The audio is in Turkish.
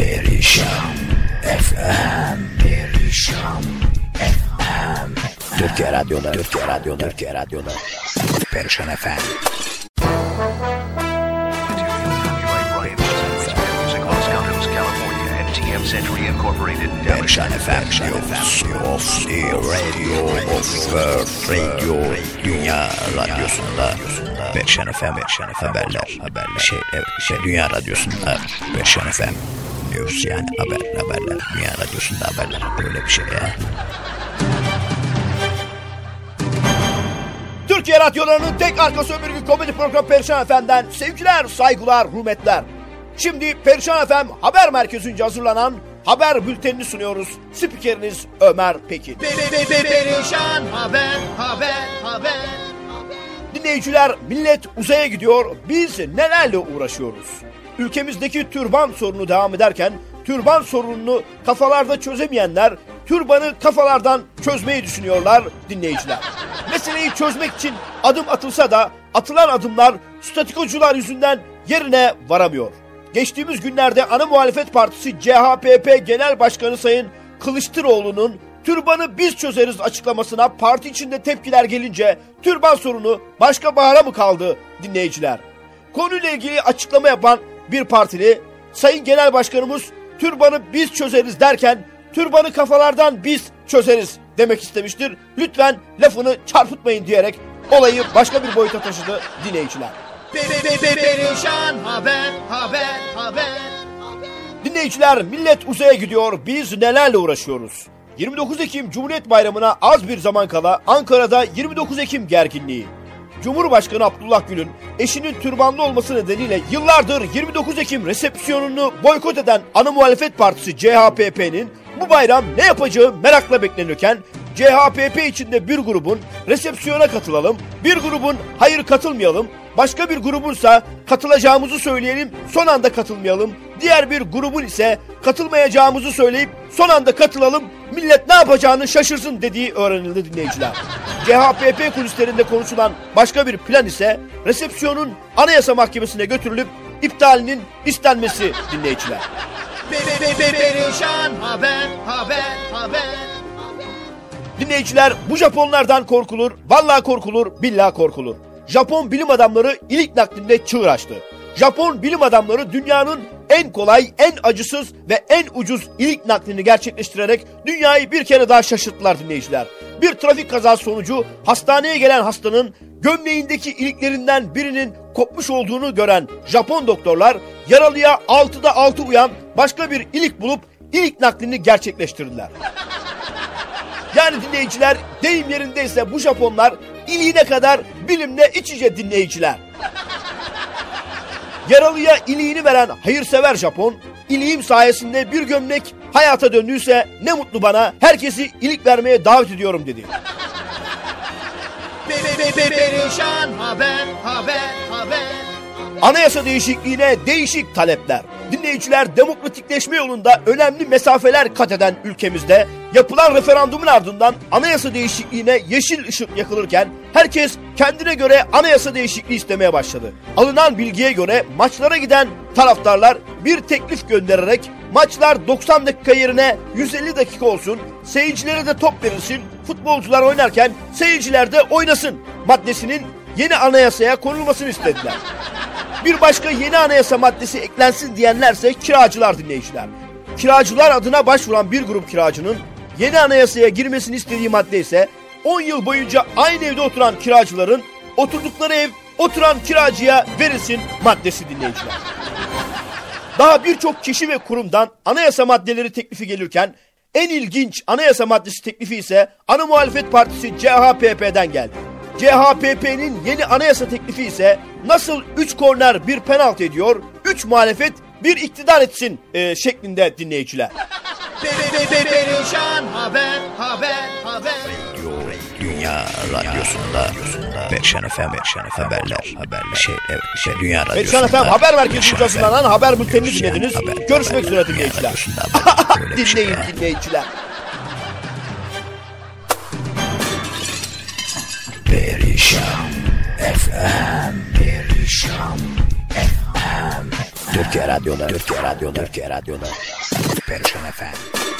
Perişan FM Perişan FM Türkiye Radyo'da Türkiye Radyo'da Türkiye Radyo'da. Perişan FM Perişan FM of the radio of the radio Dünya Radyosu'nda. Perişan FM haberler. Haberler. Şey evet şey Dünya Radyosu'nda. Perişan FM diyoruz yani haber haberler Dünya Radyosu'nda haberler böyle bir şey ya. Türkiye radyolarının tek arkası ömürlük komedi programı Perişan FM'den sevgiler, saygılar, hürmetler. Şimdi Perişan FM Haber Merkezi'nce hazırlanan haber bültenini sunuyoruz. Spikeriniz Ömer Pekin. Perişan haber, haber, haber. Dinleyiciler millet uzaya gidiyor, biz nelerle uğraşıyoruz? Ülkemizdeki türban sorunu devam ederken türban sorununu kafalarda çözemeyenler türbanı kafalardan çözmeyi düşünüyorlar dinleyiciler. Meseleyi çözmek için adım atılsa da atılan adımlar statikocular yüzünden yerine varamıyor. Geçtiğimiz günlerde ana muhalefet partisi CHPP Genel Başkanı Sayın Kılıçdaroğlu'nun türbanı biz çözeriz açıklamasına parti içinde tepkiler gelince türban sorunu başka bahara mı kaldı dinleyiciler? Konuyla ilgili açıklama yapan bir partili Sayın Genel Başkanımız türbanı biz çözeriz derken türbanı kafalardan biz çözeriz demek istemiştir. Lütfen lafını çarpıtmayın diyerek olayı başka bir boyuta taşıdı dinleyiciler. Perişan haber, haber, haber. Dinleyiciler millet uzaya gidiyor biz nelerle uğraşıyoruz? 29 Ekim Cumhuriyet Bayramı'na az bir zaman kala Ankara'da 29 Ekim gerginliği. Cumhurbaşkanı Abdullah Gül'ün eşinin türbanlı olması nedeniyle yıllardır 29 Ekim resepsiyonunu boykot eden ana muhalefet partisi CHPP'nin bu bayram ne yapacağı merakla beklenirken CHPP içinde bir grubun resepsiyona katılalım, bir grubun hayır katılmayalım, başka bir grubunsa katılacağımızı söyleyelim son anda katılmayalım, diğer bir grubun ise katılmayacağımızı söyleyip son anda katılalım, millet ne yapacağını şaşırsın dediği öğrenildi dinleyiciler. CHPP kulislerinde konuşulan başka bir plan ise resepsiyonun Anayasa Mahkemesi'ne götürülüp iptalinin istenmesi dinleyiciler. Perişan haber, haber, haber. Dinleyiciler bu Japonlardan korkulur, vallahi korkulur, billahi korkulur. Japon bilim adamları ilik naklinde çığır açtı. Japon bilim adamları dünyanın en kolay, en acısız ve en ucuz ilik naklini gerçekleştirerek dünyayı bir kere daha şaşırttılar dinleyiciler. Bir trafik kazası sonucu hastaneye gelen hastanın gömleğindeki iliklerinden birinin kopmuş olduğunu gören Japon doktorlar yaralıya 6'da 6 uyan başka bir ilik bulup ilik naklini gerçekleştirdiler. Yani dinleyiciler deyim yerindeyse bu Japonlar iliğine kadar bilimle iç içe dinleyiciler. Yaralıya iliğini veren hayırsever Japon, iliğim sayesinde bir gömlek hayata döndüyse ne mutlu bana herkesi ilik vermeye davet ediyorum dedi. Perişan haber, haber, haber. Anayasa değişikliğine değişik talepler. Dinleyiciler demokratikleşme yolunda önemli mesafeler kat eden ülkemizde yapılan referandumun ardından anayasa değişikliğine yeşil ışık yakılırken herkes kendine göre anayasa değişikliği istemeye başladı. Alınan bilgiye göre maçlara giden taraftarlar bir teklif göndererek maçlar 90 dakika yerine 150 dakika olsun, seyircilere de top verilsin, futbolcular oynarken seyirciler de oynasın maddesinin yeni anayasaya konulmasını istediler. Bir başka yeni anayasa maddesi eklensin diyenlerse kiracılar dinleyiciler. Kiracılar adına başvuran bir grup kiracının yeni anayasaya girmesini istediği madde ise 10 yıl boyunca aynı evde oturan kiracıların oturdukları ev oturan kiracıya verilsin maddesi dinleyiciler. Daha birçok kişi ve kurumdan anayasa maddeleri teklifi gelirken en ilginç anayasa maddesi teklifi ise ana muhalefet partisi CHPP'den geldi. CHPP'nin yeni anayasa teklifi ise nasıl 3 korner bir penaltı ediyor, 3 muhalefet bir iktidar etsin e, şeklinde dinleyiciler. Perişan haber, haber, haber. Dünya Radyosu'nda Perişan FM Perişan FM haberler haberler şey evet şey Dünya Radyosu'nda Perişan Efem haber merkezi FM, haber bültenini dinlediniz. Haber, Görüşmek üzere dinleyiciler. Şey Dinleyin dinleyiciler. Perişan FM Perişan FM Türkiye Radyo'da, Türkiye Radyo'da, Türkiye Radyo'da. Perişan FM.